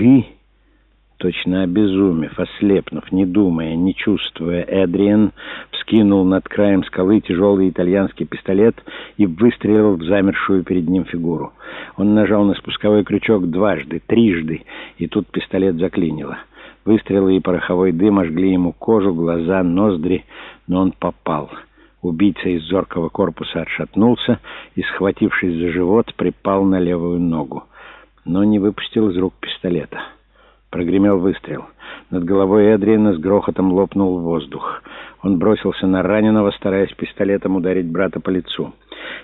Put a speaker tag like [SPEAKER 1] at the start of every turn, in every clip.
[SPEAKER 1] «Ты?» Точно обезумев, ослепнув, не думая, не чувствуя, Эдриен вскинул над краем скалы тяжелый итальянский пистолет и выстрелил в замершую перед ним фигуру. Он нажал на спусковой крючок дважды, трижды, и тут пистолет заклинило. Выстрелы и пороховой дым ожгли ему кожу, глаза, ноздри, но он попал. Убийца из зоркого корпуса отшатнулся и, схватившись за живот, припал на левую ногу, но не выпустил из рук пистолета. Прогремел выстрел. Над головой Эдриена с грохотом лопнул воздух. Он бросился на раненого, стараясь пистолетом ударить брата по лицу.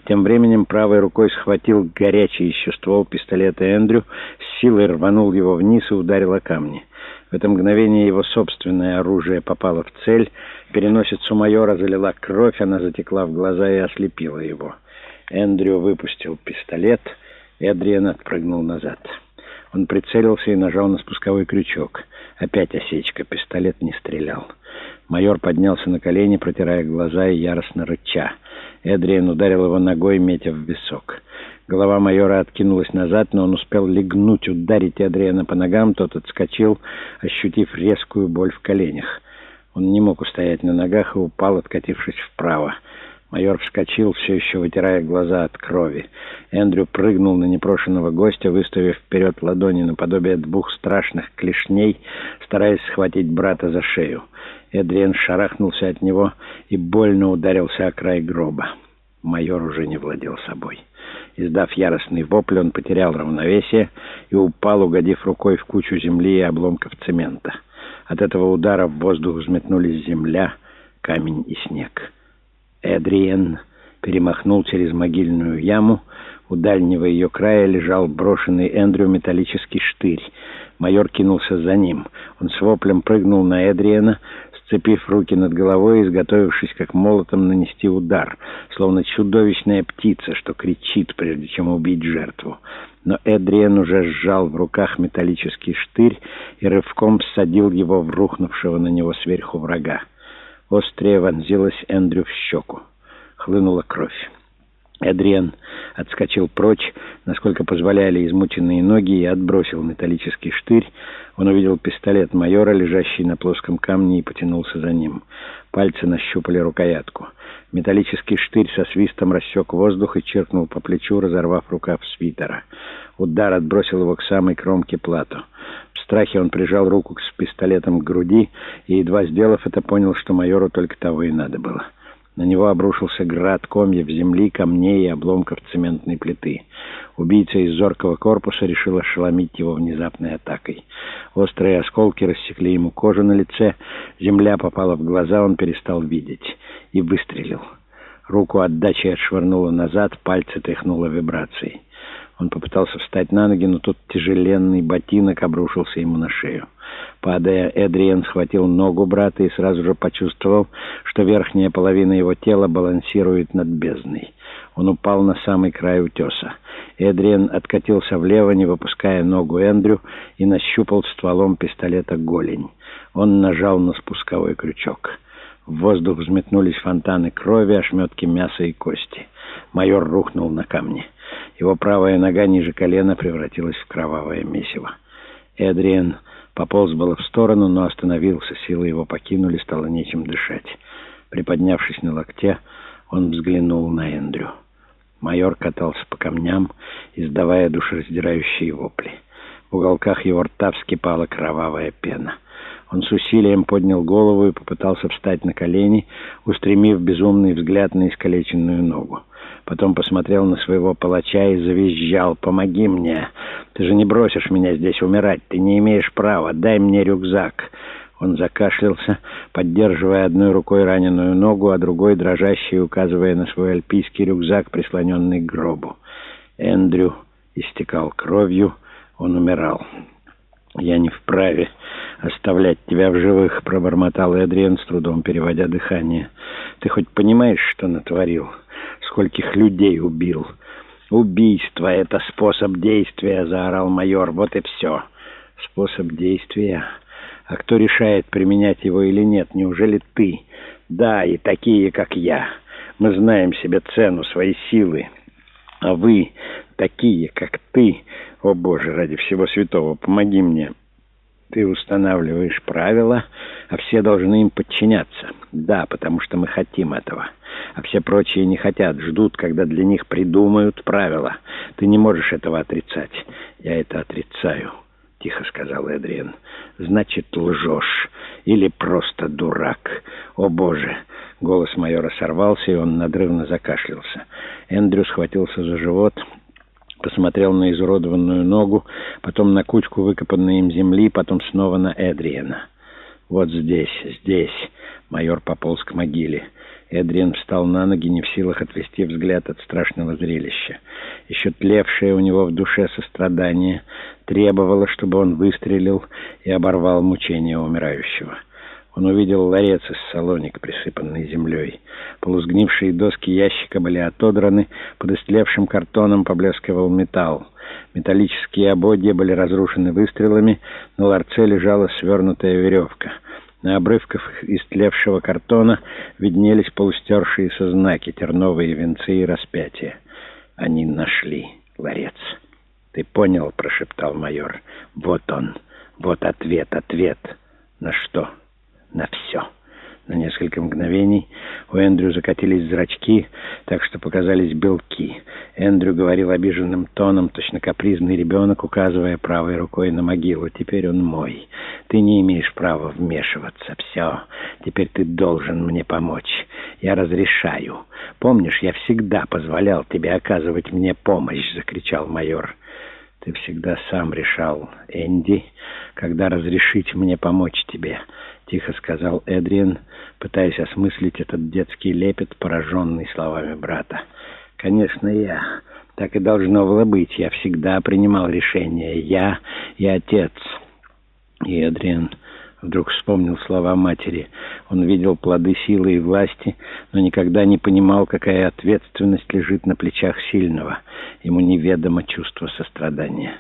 [SPEAKER 1] Тем временем правой рукой схватил горячий еще ствол пистолета Эндрю, с силой рванул его вниз и ударил о камни. В это мгновение его собственное оружие попало в цель, переносицу майора залила кровь, она затекла в глаза и ослепила его. Эндрю выпустил пистолет, Эдриен отпрыгнул назад. Он прицелился и нажал на спусковой крючок. Опять осечка, пистолет не стрелял. Майор поднялся на колени, протирая глаза и яростно рыча. Эдриен ударил его ногой, метя в висок. Голова майора откинулась назад, но он успел легнуть, ударить Эдриена по ногам. Тот отскочил, ощутив резкую боль в коленях. Он не мог устоять на ногах и упал, откатившись вправо. Майор вскочил, все еще вытирая глаза от крови. Эндрю прыгнул на непрошенного гостя, выставив вперед ладони наподобие двух страшных клешней, стараясь схватить брата за шею. Эдриен шарахнулся от него и больно ударился о край гроба. Майор уже не владел собой. Издав яростный вопль, он потерял равновесие и упал, угодив рукой в кучу земли и обломков цемента. От этого удара в воздух взметнулись земля, камень и снег. Эдриен перемахнул через могильную яму. У дальнего ее края лежал брошенный Эндрю металлический штырь. Майор кинулся за ним. Он с воплем прыгнул на Эдриена, сцепив руки над головой и изготовившись как молотом нанести удар, словно чудовищная птица, что кричит, прежде чем убить жертву. Но Эдриен уже сжал в руках металлический штырь и рывком всадил его в рухнувшего на него сверху врага. Острее вонзилась Эндрю в щеку. Хлынула кровь. Эдриан отскочил прочь, насколько позволяли измученные ноги, и отбросил металлический штырь. Он увидел пистолет майора, лежащий на плоском камне, и потянулся за ним. Пальцы нащупали рукоятку. Металлический штырь со свистом рассек воздух и черкнул по плечу, разорвав рукав свитера. Удар отбросил его к самой кромке плату. В страхе он прижал руку с пистолетом к груди и, едва сделав это, понял, что майору только того и надо было. На него обрушился град комьев земли, камней и обломков цементной плиты. Убийца из зоркого корпуса решил ошеломить его внезапной атакой. Острые осколки рассекли ему кожу на лице, земля попала в глаза, он перестал видеть и выстрелил. Руку отдачей отшвырнуло назад, пальцы тряхнуло вибрацией. Он попытался встать на ноги, но тут тяжеленный ботинок обрушился ему на шею. Падая, Эдриен схватил ногу брата и сразу же почувствовал, что верхняя половина его тела балансирует над бездной. Он упал на самый край утеса. Эдриен откатился влево, не выпуская ногу Эндрю, и нащупал стволом пистолета голень. Он нажал на спусковой крючок. В воздух взметнулись фонтаны крови, ошметки мяса и кости. Майор рухнул на камни. Его правая нога ниже колена превратилась в кровавое месиво. Эдриен пополз было в сторону, но остановился. Силы его покинули, стало нечем дышать. Приподнявшись на локте, он взглянул на Эндрю. Майор катался по камням, издавая душераздирающие вопли. В уголках его рта вскипала кровавая пена. Он с усилием поднял голову и попытался встать на колени, устремив безумный взгляд на искалеченную ногу. Потом посмотрел на своего палача и завизжал. «Помоги мне! Ты же не бросишь меня здесь умирать! Ты не имеешь права! Дай мне рюкзак!» Он закашлялся, поддерживая одной рукой раненую ногу, а другой дрожащей, указывая на свой альпийский рюкзак, прислоненный к гробу. Эндрю истекал кровью, он умирал. «Я не вправе оставлять тебя в живых», — пробормотал Эдриан, с трудом переводя дыхание. «Ты хоть понимаешь, что натворил?» Скольких людей убил. «Убийство — это способ действия!» — заорал майор. «Вот и все!» «Способ действия? А кто решает, применять его или нет? Неужели ты?» «Да, и такие, как я. Мы знаем себе цену, свои силы. А вы такие, как ты, о Боже, ради всего святого, помоги мне. Ты устанавливаешь правила, а все должны им подчиняться. Да, потому что мы хотим этого. А все прочие не хотят, ждут, когда для них придумают правила. Ты не можешь этого отрицать. Я это отрицаю, — тихо сказал Эдриен. Значит, лжешь. Или просто дурак. О, Боже! Голос майора сорвался, и он надрывно закашлялся. Эндрю схватился за живот посмотрел на изуродованную ногу, потом на кучку выкопанной им земли, потом снова на Эдриена. «Вот здесь, здесь!» — майор пополз к могиле. Эдриен встал на ноги, не в силах отвести взгляд от страшного зрелища. Еще тлевшее у него в душе сострадание требовало, чтобы он выстрелил и оборвал мучение умирающего. Он увидел ларец из салоника, присыпанный землей. Полузгнившие доски ящика были отодраны, под истлевшим картоном поблескивал металл. Металлические ободья были разрушены выстрелами, на ларце лежала свернутая веревка. На обрывках истлевшего картона виднелись полустершиеся знаки, терновые венцы и распятия. Они нашли ларец. «Ты понял?» — прошептал майор. «Вот он. Вот ответ, ответ. На что?» на все. На несколько мгновений у Эндрю закатились зрачки, так что показались белки. Эндрю говорил обиженным тоном, точно капризный ребенок, указывая правой рукой на могилу. «Теперь он мой. Ты не имеешь права вмешиваться. Все. Теперь ты должен мне помочь. Я разрешаю. Помнишь, я всегда позволял тебе оказывать мне помощь», — закричал майор. «Ты всегда сам решал, Энди, когда разрешить мне помочь тебе». — тихо сказал Эдриан, пытаясь осмыслить этот детский лепет, пораженный словами брата. «Конечно, я. Так и должно было быть. Я всегда принимал решения. Я и отец». И Эдриан вдруг вспомнил слова матери. Он видел плоды силы и власти, но никогда не понимал, какая ответственность лежит на плечах сильного. Ему неведомо чувство сострадания.